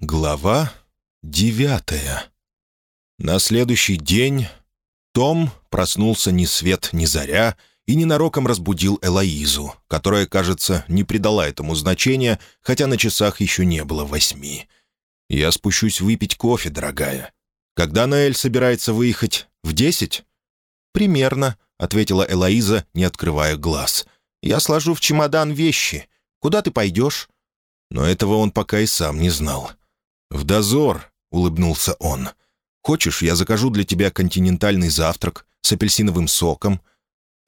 Глава девятая. На следующий день Том проснулся ни свет ни заря и ненароком разбудил Элоизу, которая, кажется, не придала этому значения, хотя на часах еще не было восьми. «Я спущусь выпить кофе, дорогая. Когда Наэль собирается выехать? В десять?» «Примерно», — ответила Элоиза, не открывая глаз. «Я сложу в чемодан вещи. Куда ты пойдешь?» Но этого он пока и сам не знал. «В дозор», — улыбнулся он. «Хочешь, я закажу для тебя континентальный завтрак с апельсиновым соком?»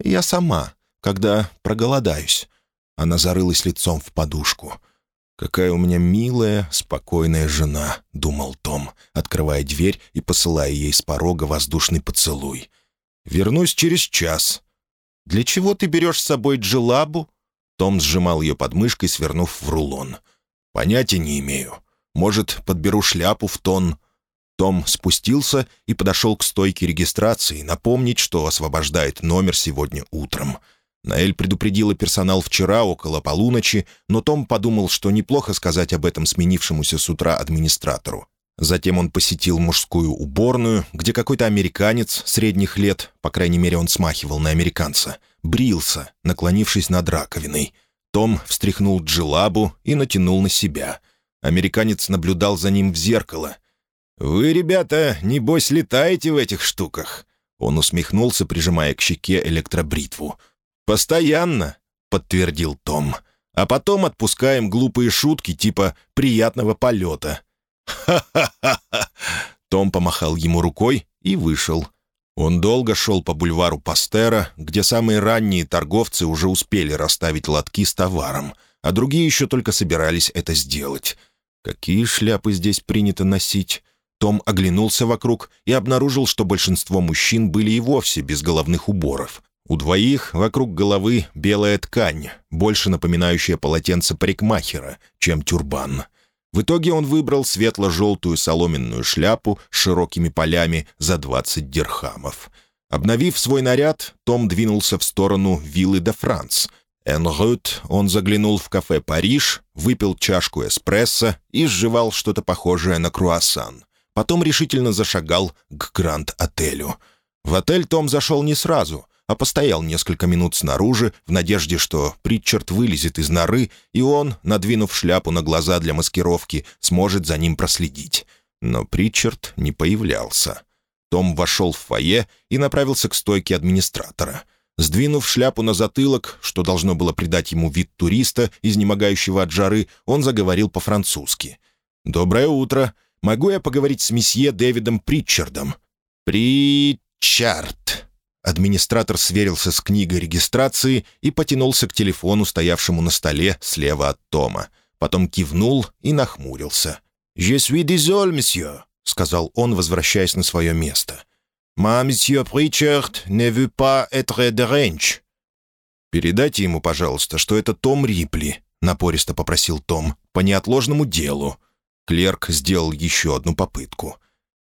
«Я сама, когда проголодаюсь». Она зарылась лицом в подушку. «Какая у меня милая, спокойная жена», — думал Том, открывая дверь и посылая ей с порога воздушный поцелуй. «Вернусь через час». «Для чего ты берешь с собой джилабу?» Том сжимал ее подмышкой, свернув в рулон. «Понятия не имею. Может, подберу шляпу в тон?» Том спустился и подошел к стойке регистрации, напомнить, что освобождает номер сегодня утром. Наэль предупредила персонал вчера около полуночи, но Том подумал, что неплохо сказать об этом сменившемуся с утра администратору. Затем он посетил мужскую уборную, где какой-то американец средних лет, по крайней мере он смахивал на американца, брился, наклонившись над раковиной. Том встряхнул джилабу и натянул на себя — Американец наблюдал за ним в зеркало. «Вы, ребята, небось, летаете в этих штуках?» Он усмехнулся, прижимая к щеке электробритву. «Постоянно», — подтвердил Том. «А потом отпускаем глупые шутки типа «приятного полета». «Ха-ха-ха-ха!» Том помахал ему рукой и вышел. Он долго шел по бульвару Пастера, где самые ранние торговцы уже успели расставить лотки с товаром, а другие еще только собирались это сделать. Какие шляпы здесь принято носить? Том оглянулся вокруг и обнаружил, что большинство мужчин были и вовсе без головных уборов. У двоих вокруг головы белая ткань, больше напоминающая полотенце парикмахера, чем тюрбан. В итоге он выбрал светло-желтую соломенную шляпу с широкими полями за 20 дирхамов. Обновив свой наряд, Том двинулся в сторону виллы де Франс, Энрут он заглянул в кафе «Париж», выпил чашку эспрессо и сживал что-то похожее на круассан. Потом решительно зашагал к Гранд-отелю. В отель Том зашел не сразу, а постоял несколько минут снаружи в надежде, что Притчард вылезет из норы, и он, надвинув шляпу на глаза для маскировки, сможет за ним проследить. Но Притчард не появлялся. Том вошел в фойе и направился к стойке администратора — Сдвинув шляпу на затылок, что должно было придать ему вид туриста, изнемогающего от жары, он заговорил по-французски. «Доброе утро. Могу я поговорить с месье Дэвидом Притчардом?» «Притчард». Администратор сверился с книгой регистрации и потянулся к телефону, стоявшему на столе слева от Тома. Потом кивнул и нахмурился. «Je suis désolé, monsieur», — сказал он, возвращаясь на свое место. «Ма, месье Причард, не veut pas être dérange». «Передайте ему, пожалуйста, что это Том Рипли», — напористо попросил Том, — «по неотложному делу». Клерк сделал еще одну попытку.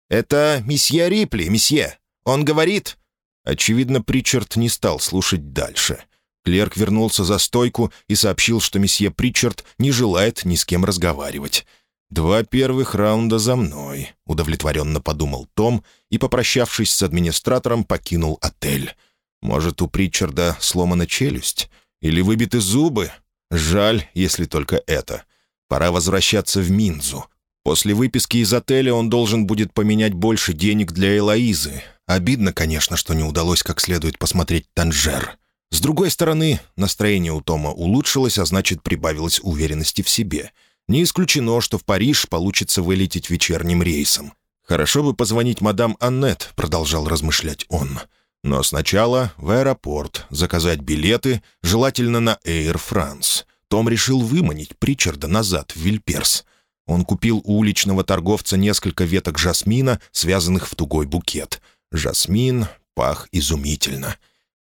«Это месье Рипли, месье. Он говорит...» Очевидно, Причард не стал слушать дальше. Клерк вернулся за стойку и сообщил, что месье Причард не желает ни с кем разговаривать. «Два первых раунда за мной», — удовлетворенно подумал Том и, попрощавшись с администратором, покинул отель. «Может, у Притчарда сломана челюсть? Или выбиты зубы? Жаль, если только это. Пора возвращаться в Минзу. После выписки из отеля он должен будет поменять больше денег для Элоизы. Обидно, конечно, что не удалось как следует посмотреть Танжер». С другой стороны, настроение у Тома улучшилось, а значит, прибавилось уверенности в себе — не исключено, что в Париж получится вылететь вечерним рейсом. «Хорошо бы позвонить мадам Аннет», — продолжал размышлять он. «Но сначала в аэропорт, заказать билеты, желательно на Air France». Том решил выманить Причарда назад в Вильперс. Он купил у уличного торговца несколько веток жасмина, связанных в тугой букет. Жасмин пах изумительно.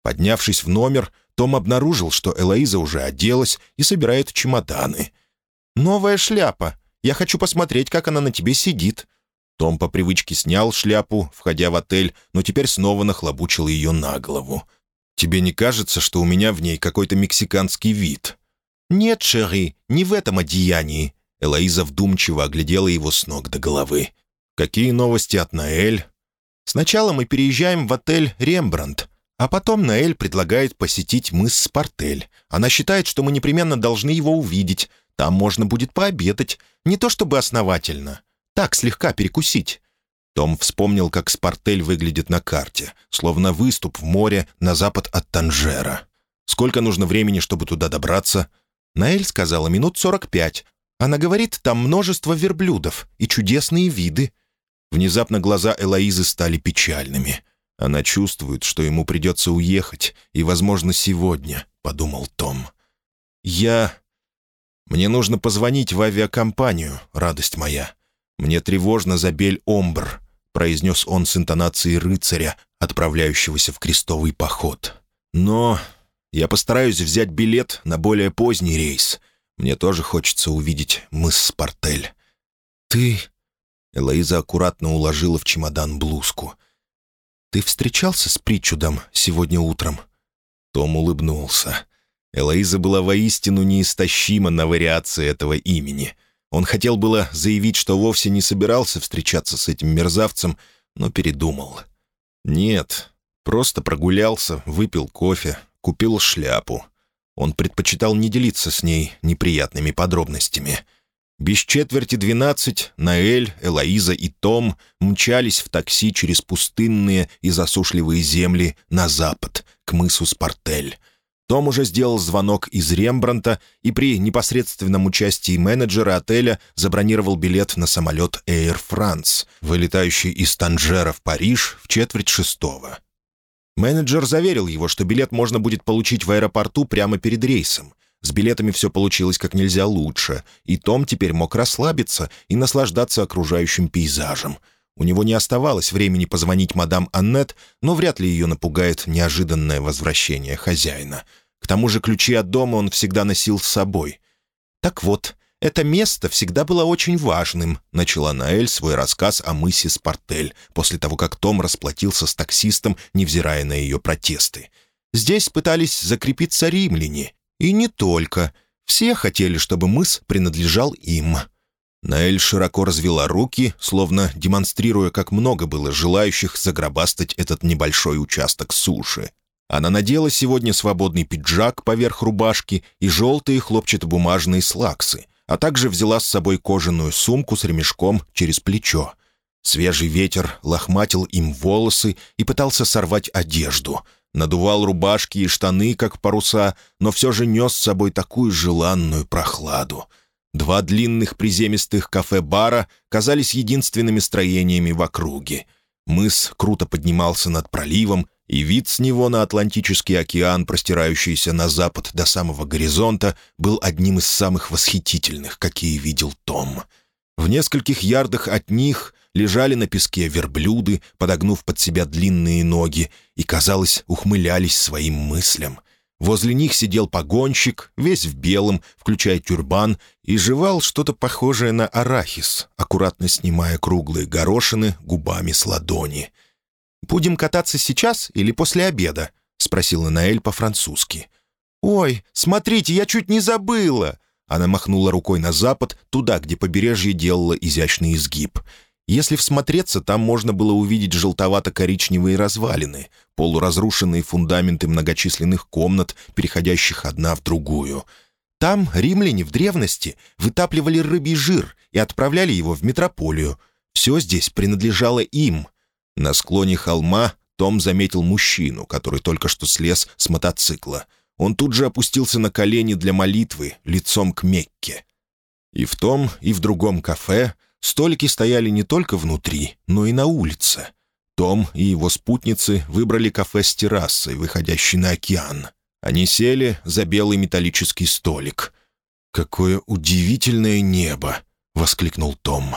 Поднявшись в номер, том обнаружил, что Элоиза уже оделась и собирает чемоданы. «Новая шляпа. Я хочу посмотреть, как она на тебе сидит». Том по привычке снял шляпу, входя в отель, но теперь снова нахлобучил ее на голову. «Тебе не кажется, что у меня в ней какой-то мексиканский вид?» «Нет, Шерри, не в этом одеянии. Элоиза вдумчиво оглядела его с ног до головы. «Какие новости от Наэль?» «Сначала мы переезжаем в отель «Рембрандт», а потом Наэль предлагает посетить мыс Спартель. Она считает, что мы непременно должны его увидеть. Там можно будет пообедать. Не то чтобы основательно. Так, слегка перекусить». Том вспомнил, как Спартель выглядит на карте, словно выступ в море на запад от Танжера. Сколько нужно времени, чтобы туда добраться? Наэль сказала минут сорок пять. Она говорит, там множество верблюдов и чудесные виды. Внезапно глаза Элоизы стали печальными. Она чувствует, что ему придется уехать, и, возможно, сегодня, — подумал Том. «Я... Мне нужно позвонить в авиакомпанию, радость моя. Мне тревожно за Бель-Омбр», — произнес он с интонацией рыцаря, отправляющегося в крестовый поход. «Но я постараюсь взять билет на более поздний рейс. Мне тоже хочется увидеть мыс Спартель». «Ты...» — Элоиза аккуратно уложила в чемодан блузку — «Ты встречался с Притчудом сегодня утром?» Том улыбнулся. Элоиза была воистину неистощима на вариации этого имени. Он хотел было заявить, что вовсе не собирался встречаться с этим мерзавцем, но передумал. «Нет, просто прогулялся, выпил кофе, купил шляпу». Он предпочитал не делиться с ней неприятными подробностями — без четверти двенадцать Наэль, Элоиза и Том мчались в такси через пустынные и засушливые земли на запад, к мысу Спартель. Том уже сделал звонок из Рембранта и при непосредственном участии менеджера отеля забронировал билет на самолет Air France, вылетающий из Танжера в Париж в четверть шестого. Менеджер заверил его, что билет можно будет получить в аэропорту прямо перед рейсом. С билетами все получилось как нельзя лучше, и Том теперь мог расслабиться и наслаждаться окружающим пейзажем. У него не оставалось времени позвонить мадам Аннет, но вряд ли ее напугает неожиданное возвращение хозяина. К тому же ключи от дома он всегда носил с собой. «Так вот, это место всегда было очень важным», — начала Наэль свой рассказ о мысе Спартель, после того, как Том расплатился с таксистом, невзирая на ее протесты. «Здесь пытались закрепиться римляне, и не только. Все хотели, чтобы мыс принадлежал им. Наэль широко развела руки, словно демонстрируя, как много было желающих загробастать этот небольшой участок суши. Она надела сегодня свободный пиджак поверх рубашки и желтые хлопчатобумажные слаксы, а также взяла с собой кожаную сумку с ремешком через плечо. Свежий ветер лохматил им волосы и пытался сорвать одежду — надувал рубашки и штаны, как паруса, но все же нес с собой такую желанную прохладу. Два длинных приземистых кафе-бара казались единственными строениями в округе. Мыс круто поднимался над проливом, и вид с него на Атлантический океан, простирающийся на запад до самого горизонта, был одним из самых восхитительных, какие видел Том. В нескольких ярдах от них лежали на песке верблюды, подогнув под себя длинные ноги, и, казалось, ухмылялись своим мыслям. Возле них сидел погонщик, весь в белом, включая тюрбан, и жевал что-то похожее на арахис, аккуратно снимая круглые горошины губами с ладони. «Будем кататься сейчас или после обеда?» — спросила Наэль по-французски. «Ой, смотрите, я чуть не забыла!» Она махнула рукой на запад, туда, где побережье делало изящный изгиб — если всмотреться, там можно было увидеть желтовато-коричневые развалины, полуразрушенные фундаменты многочисленных комнат, переходящих одна в другую. Там римляне в древности вытапливали рыбий жир и отправляли его в метрополию. Все здесь принадлежало им. На склоне холма том заметил мужчину, который только что слез с мотоцикла. Он тут же опустился на колени для молитвы, лицом к Мекке. И в том, и в другом кафе — Столики стояли не только внутри, но и на улице. Том и его спутницы выбрали кафе с террасой, выходящей на океан. Они сели за белый металлический столик. «Какое удивительное небо!» — воскликнул Том.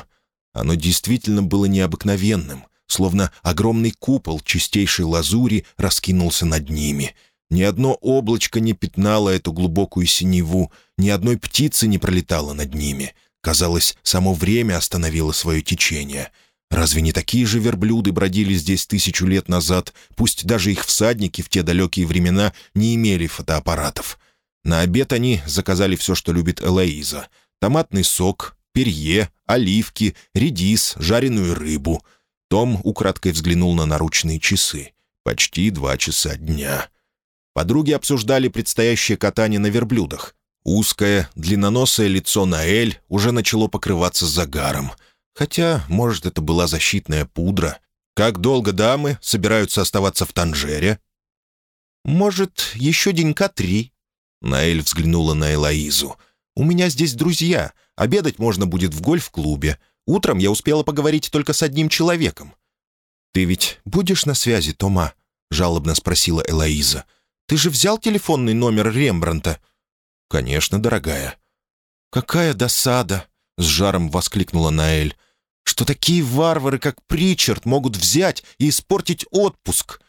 Оно действительно было необыкновенным, словно огромный купол чистейшей лазури раскинулся над ними. Ни одно облачко не пятнало эту глубокую синеву, ни одной птицы не пролетало над ними. Казалось, само время остановило свое течение. Разве не такие же верблюды бродили здесь тысячу лет назад, пусть даже их всадники в те далекие времена не имели фотоаппаратов? На обед они заказали все, что любит Элоиза. Томатный сок, перье, оливки, редис, жареную рыбу. Том украдкой взглянул на наручные часы. Почти два часа дня. Подруги обсуждали предстоящее катание на верблюдах. Узкое, длинноносое лицо Наэль уже начало покрываться загаром. Хотя, может, это была защитная пудра. Как долго дамы собираются оставаться в Танжере? «Может, еще денька три?» Наэль взглянула на Элоизу. «У меня здесь друзья. Обедать можно будет в гольф-клубе. Утром я успела поговорить только с одним человеком». «Ты ведь будешь на связи, Тома?» — жалобно спросила Элоиза. «Ты же взял телефонный номер Рембранта?» «Конечно, дорогая». «Какая досада!» — с жаром воскликнула Наэль. «Что такие варвары, как Причард, могут взять и испортить отпуск?»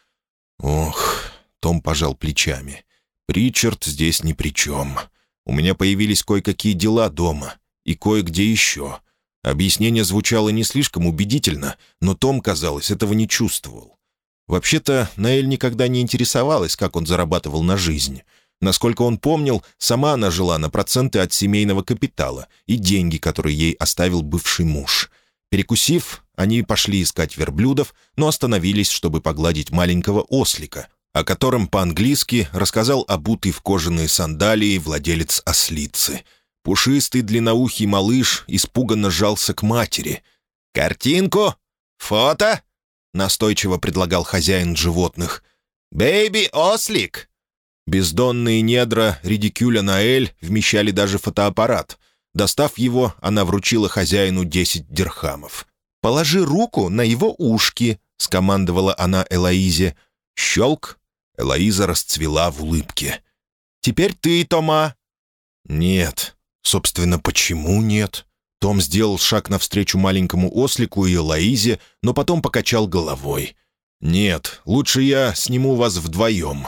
«Ох!» — Том пожал плечами. «Причард здесь ни при чем. У меня появились кое-какие дела дома и кое-где еще. Объяснение звучало не слишком убедительно, но Том, казалось, этого не чувствовал. Вообще-то, Наэль никогда не интересовалась, как он зарабатывал на жизнь. Насколько он помнил, сама она жила на проценты от семейного капитала и деньги, которые ей оставил бывший муж. Перекусив, они пошли искать верблюдов, но остановились, чтобы погладить маленького ослика, о котором по-английски рассказал обутый в кожаные сандалии владелец ослицы — Пушистый длинноухий малыш испуганно жался к матери. «Картинку? Фото?» — настойчиво предлагал хозяин животных. «Бэйби-ослик!» Бездонные недра редикюля Наэль вмещали даже фотоаппарат. Достав его, она вручила хозяину десять дирхамов. «Положи руку на его ушки», — скомандовала она Элоизе. «Щелк!» — Элоиза расцвела в улыбке. «Теперь ты, Тома». «Нет», Собственно, почему нет? Том сделал шаг навстречу маленькому ослику и Лоизе, но потом покачал головой. «Нет, лучше я сниму вас вдвоем».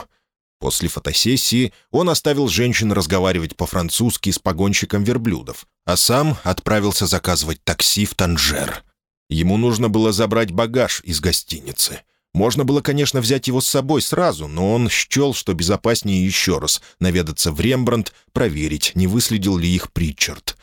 После фотосессии он оставил женщин разговаривать по-французски с погонщиком верблюдов, а сам отправился заказывать такси в Танжер. Ему нужно было забрать багаж из гостиницы — можно было, конечно, взять его с собой сразу, но он счел, что безопаснее еще раз наведаться в Рембрандт, проверить, не выследил ли их Притчард.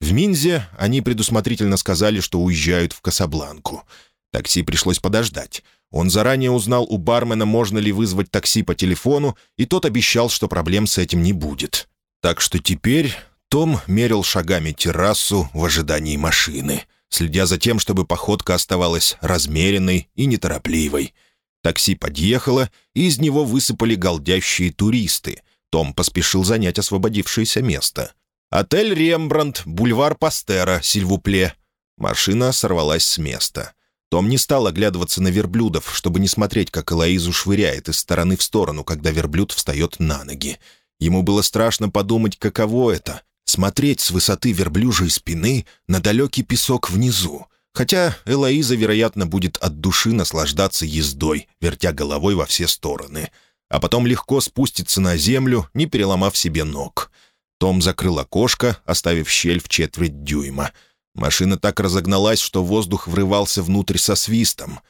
В Минзе они предусмотрительно сказали, что уезжают в Касабланку. Такси пришлось подождать. Он заранее узнал у бармена, можно ли вызвать такси по телефону, и тот обещал, что проблем с этим не будет. Так что теперь Том мерил шагами террасу в ожидании машины — следя за тем, чтобы походка оставалась размеренной и неторопливой. Такси подъехало, и из него высыпали голдящие туристы. Том поспешил занять освободившееся место. «Отель Рембрандт, бульвар Пастера, Сильвупле». Машина сорвалась с места. Том не стал оглядываться на верблюдов, чтобы не смотреть, как Элоизу швыряет из стороны в сторону, когда верблюд встает на ноги. Ему было страшно подумать, каково это смотреть с высоты верблюжьей спины на далекий песок внизу, хотя Элоиза, вероятно, будет от души наслаждаться ездой, вертя головой во все стороны, а потом легко спуститься на землю, не переломав себе ног. Том закрыл окошко, оставив щель в четверть дюйма. Машина так разогналась, что воздух врывался внутрь со свистом.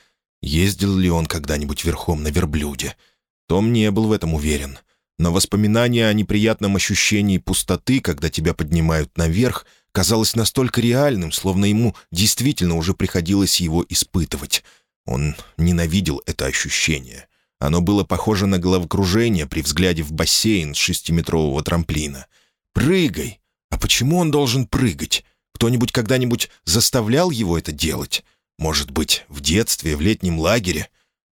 Ездил ли он когда-нибудь верхом на верблюде? Том не был в этом уверен — но воспоминание о неприятном ощущении пустоты, когда тебя поднимают наверх, казалось настолько реальным, словно ему действительно уже приходилось его испытывать. Он ненавидел это ощущение. Оно было похоже на головокружение при взгляде в бассейн с шестиметрового трамплина. «Прыгай!» А почему он должен прыгать? Кто-нибудь когда-нибудь заставлял его это делать? Может быть, в детстве, в летнем лагере?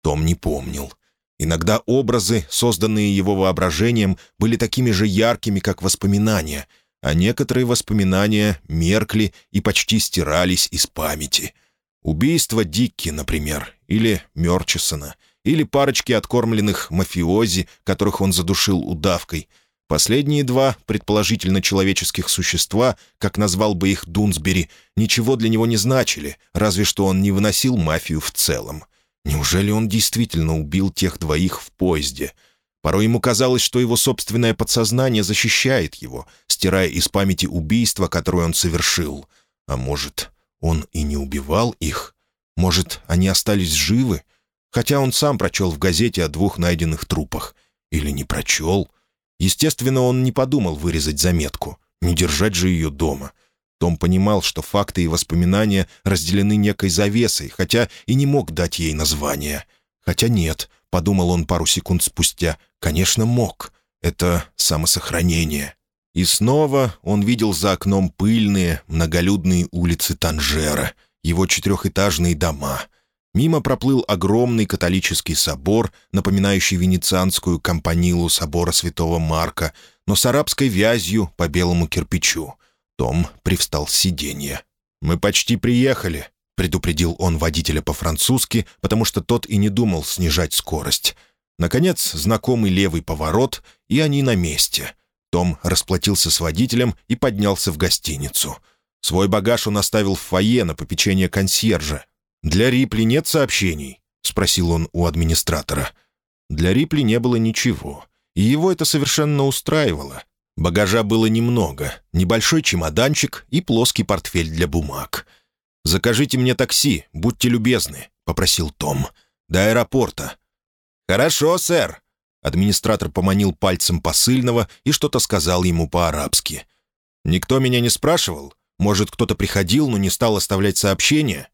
Том не помнил. Иногда образы, созданные его воображением, были такими же яркими, как воспоминания, а некоторые воспоминания меркли и почти стирались из памяти. Убийство Дикки, например, или Мёрчисона, или парочки откормленных мафиози, которых он задушил удавкой. Последние два, предположительно человеческих существа, как назвал бы их Дунсбери, ничего для него не значили, разве что он не выносил мафию в целом. Неужели он действительно убил тех двоих в поезде? Порой ему казалось, что его собственное подсознание защищает его, стирая из памяти убийство, которое он совершил. А может, он и не убивал их? Может, они остались живы? Хотя он сам прочел в газете о двух найденных трупах. Или не прочел? Естественно, он не подумал вырезать заметку. Не держать же ее дома. Том понимал, что факты и воспоминания разделены некой завесой, хотя и не мог дать ей название. Хотя нет, — подумал он пару секунд спустя, — конечно, мог. Это самосохранение. И снова он видел за окном пыльные, многолюдные улицы Танжера, его четырехэтажные дома. Мимо проплыл огромный католический собор, напоминающий венецианскую компанилу собора святого Марка, но с арабской вязью по белому кирпичу. Том привстал с сиденья. «Мы почти приехали», — предупредил он водителя по-французски, потому что тот и не думал снижать скорость. Наконец, знакомый левый поворот, и они на месте. Том расплатился с водителем и поднялся в гостиницу. Свой багаж он оставил в фойе на попечение консьержа. «Для Рипли нет сообщений?» — спросил он у администратора. Для Рипли не было ничего, и его это совершенно устраивало. Багажа было немного, небольшой чемоданчик и плоский портфель для бумаг. «Закажите мне такси, будьте любезны», — попросил Том. «До аэропорта». «Хорошо, сэр», Администратор поманил пальцем посыльного и что-то сказал ему по-арабски. «Никто меня не спрашивал? Может, кто-то приходил, но не стал оставлять сообщение?»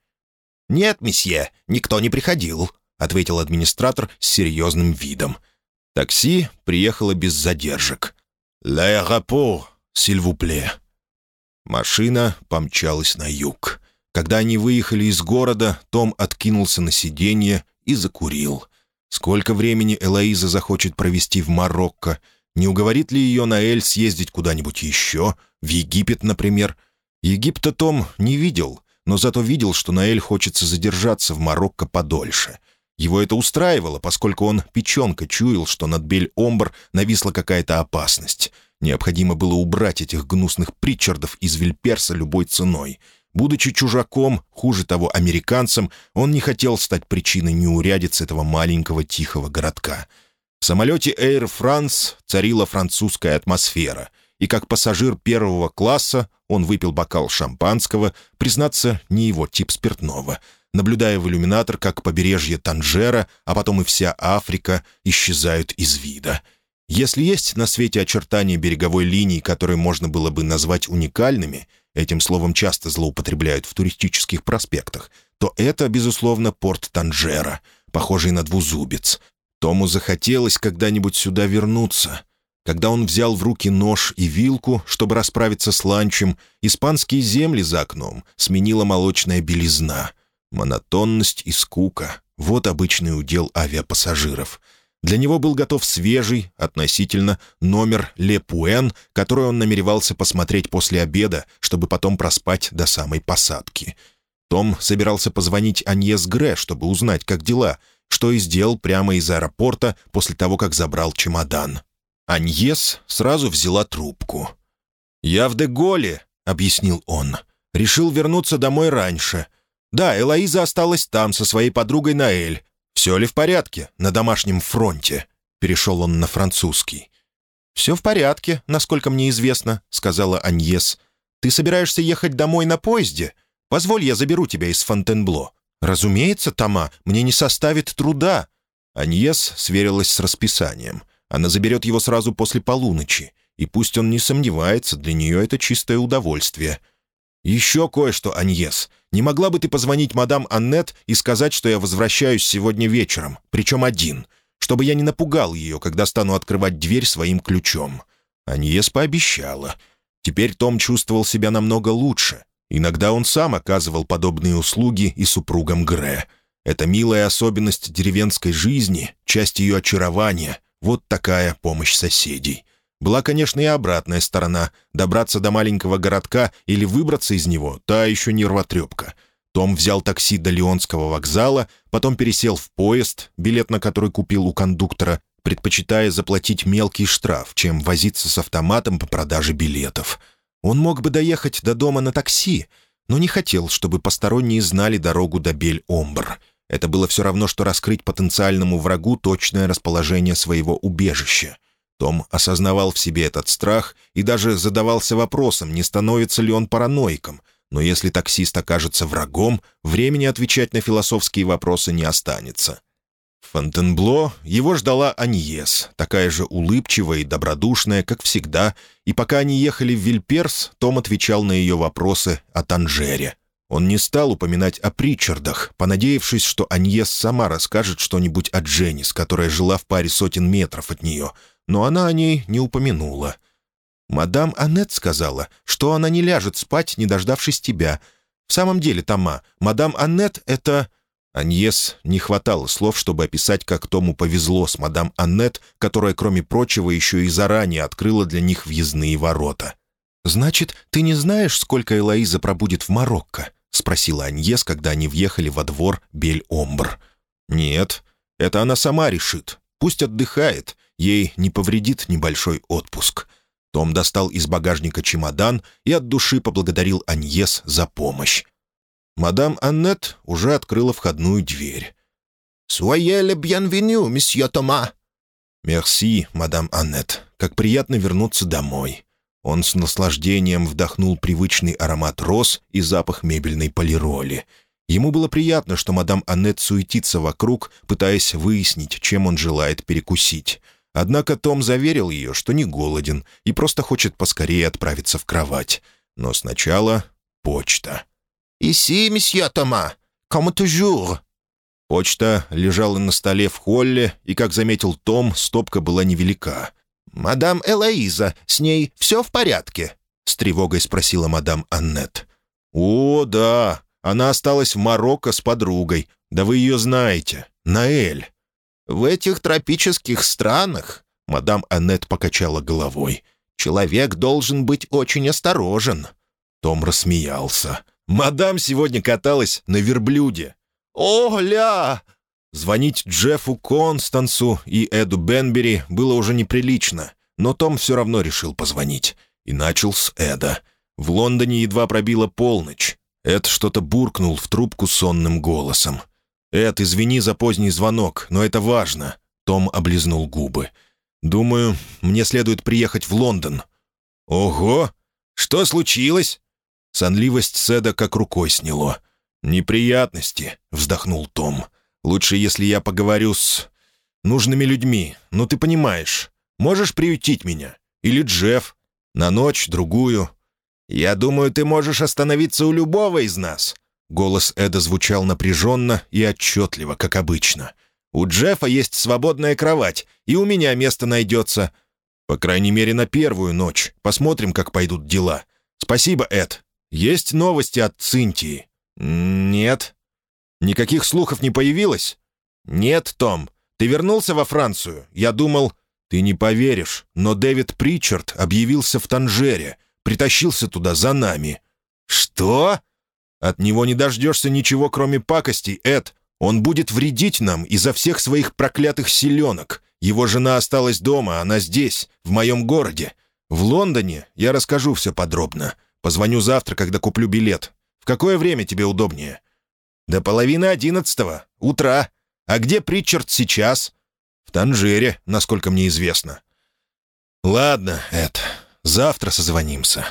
«Нет, месье, никто не приходил», — ответил администратор с серьезным видом. Такси приехало без задержек. «L'aéroport, plaît». Машина помчалась на юг. Когда они выехали из города, Том откинулся на сиденье и закурил. Сколько времени Элоиза захочет провести в Марокко? Не уговорит ли ее Наэль съездить куда-нибудь еще? В Египет, например? Египта Том не видел, но зато видел, что Наэль хочется задержаться в Марокко подольше. Его это устраивало, поскольку он печенка чуял, что над Бель-Омбр нависла какая-то опасность. Необходимо было убрать этих гнусных притчардов из Вильперса любой ценой — Будучи чужаком, хуже того, американцем, он не хотел стать причиной неурядиц этого маленького тихого городка. В самолете Air France царила французская атмосфера, и как пассажир первого класса он выпил бокал шампанского, признаться, не его тип спиртного, наблюдая в иллюминатор, как побережье Танжера, а потом и вся Африка исчезают из вида. Если есть на свете очертания береговой линии, которые можно было бы назвать уникальными — этим словом часто злоупотребляют в туристических проспектах, то это, безусловно, порт Танжера, похожий на двузубец. Тому захотелось когда-нибудь сюда вернуться. Когда он взял в руки нож и вилку, чтобы расправиться с ланчем, испанские земли за окном сменила молочная белизна. Монотонность и скука — вот обычный удел авиапассажиров — для него был готов свежий, относительно, номер «Ле Пуэн», который он намеревался посмотреть после обеда, чтобы потом проспать до самой посадки. Том собирался позвонить Аньес Гре, чтобы узнать, как дела, что и сделал прямо из аэропорта после того, как забрал чемодан. Аньес сразу взяла трубку. «Я в Деголе», — объяснил он. «Решил вернуться домой раньше. Да, Элоиза осталась там со своей подругой Наэль. «Все ли в порядке на домашнем фронте?» — перешел он на французский. «Все в порядке, насколько мне известно», — сказала Аньес. «Ты собираешься ехать домой на поезде? Позволь, я заберу тебя из Фонтенбло». «Разумеется, Тома, мне не составит труда». Аньес сверилась с расписанием. Она заберет его сразу после полуночи. И пусть он не сомневается, для нее это чистое удовольствие — «Еще кое-что, Аньес. Не могла бы ты позвонить мадам Аннет и сказать, что я возвращаюсь сегодня вечером, причем один, чтобы я не напугал ее, когда стану открывать дверь своим ключом?» Аньес пообещала. Теперь Том чувствовал себя намного лучше. Иногда он сам оказывал подобные услуги и супругам Гре. Это милая особенность деревенской жизни, часть ее очарования. Вот такая помощь соседей. Была, конечно, и обратная сторона. Добраться до маленького городка или выбраться из него — та еще нервотрепка. Том взял такси до Леонского вокзала, потом пересел в поезд, билет на который купил у кондуктора, предпочитая заплатить мелкий штраф, чем возиться с автоматом по продаже билетов. Он мог бы доехать до дома на такси, но не хотел, чтобы посторонние знали дорогу до Бель-Омбр. Это было все равно, что раскрыть потенциальному врагу точное расположение своего убежища. Том осознавал в себе этот страх и даже задавался вопросом, не становится ли он параноиком. Но если таксист окажется врагом, времени отвечать на философские вопросы не останется. В Фонтенбло его ждала Аньес, такая же улыбчивая и добродушная, как всегда, и пока они ехали в Вильперс, Том отвечал на ее вопросы о Танжере. Он не стал упоминать о Причардах, понадеявшись, что Аньес сама расскажет что-нибудь о Дженнис, которая жила в паре сотен метров от нее, но она о ней не упомянула. «Мадам Аннет сказала, что она не ляжет спать, не дождавшись тебя. В самом деле, Тома, мадам Аннет — это...» Аньес не хватало слов, чтобы описать, как Тому повезло с мадам Аннет, которая, кроме прочего, еще и заранее открыла для них въездные ворота. «Значит, ты не знаешь, сколько Элоиза пробудет в Марокко?» — спросила Аньес, когда они въехали во двор Бель-Омбр. «Нет, это она сама решит. Пусть отдыхает, ей не повредит небольшой отпуск». Том достал из багажника чемодан и от души поблагодарил Аньес за помощь. Мадам Аннет уже открыла входную дверь. «Суае ле бьянвеню, месье Тома!» «Мерси, мадам Аннет. Как приятно вернуться домой». Он с наслаждением вдохнул привычный аромат роз и запах мебельной полироли. Ему было приятно, что мадам Аннет суетится вокруг, пытаясь выяснить, чем он желает перекусить. Однако Том заверил ее, что не голоден и просто хочет поскорее отправиться в кровать. Но сначала почта. «Иси, месье Тома, comme toujours». Почта лежала на столе в холле, и, как заметил Том, стопка была невелика. «Мадам Элоиза, с ней все в порядке?» — с тревогой спросила мадам Аннет. «О, да, она осталась в Марокко с подругой. Да вы ее знаете. Наэль». «В этих тропических странах...» — мадам Аннет покачала головой. «Человек должен быть очень осторожен». Том рассмеялся. Мадам сегодня каталась на верблюде. «О, ля!» Звонить Джеффу Констансу и Эду Бенбери было уже неприлично, но Том все равно решил позвонить. И начал с Эда. В Лондоне едва пробила полночь. Эд что-то буркнул в трубку сонным голосом. «Эд, извини за поздний звонок, но это важно». Том облизнул губы. «Думаю, мне следует приехать в Лондон». «Ого! Что случилось?» Сонливость Седа как рукой сняло. «Неприятности», — вздохнул Том. «Лучше, если я поговорю с... нужными людьми. Ну, ты понимаешь. Можешь приютить меня? Или Джефф? На ночь, другую?» «Я думаю, ты можешь остановиться у любого из нас». Голос Эда звучал напряженно и отчетливо, как обычно. «У Джеффа есть свободная кровать, и у меня место найдется. По крайней мере, на первую ночь. Посмотрим, как пойдут дела. Спасибо, Эд. «Есть новости от Цинтии?» «Нет». «Никаких слухов не появилось?» «Нет, Том. Ты вернулся во Францию? Я думал...» «Ты не поверишь, но Дэвид Причард объявился в Танжере, притащился туда за нами». «Что?» «От него не дождешься ничего, кроме пакостей, Эд. Он будет вредить нам из-за всех своих проклятых селенок. Его жена осталась дома, она здесь, в моем городе. В Лондоне я расскажу все подробно. Позвоню завтра, когда куплю билет. В какое время тебе удобнее?» «До половины одиннадцатого. Утра. А где Притчард сейчас?» «В Танжере, насколько мне известно». «Ладно, Эд, завтра созвонимся».